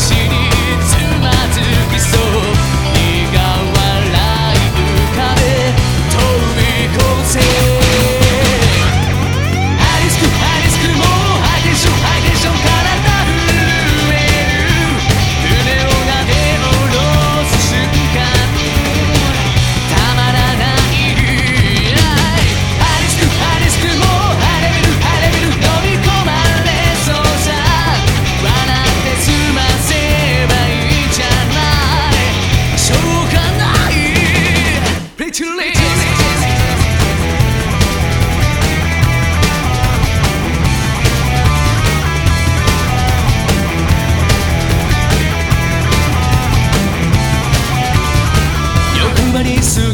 shooting Marisol.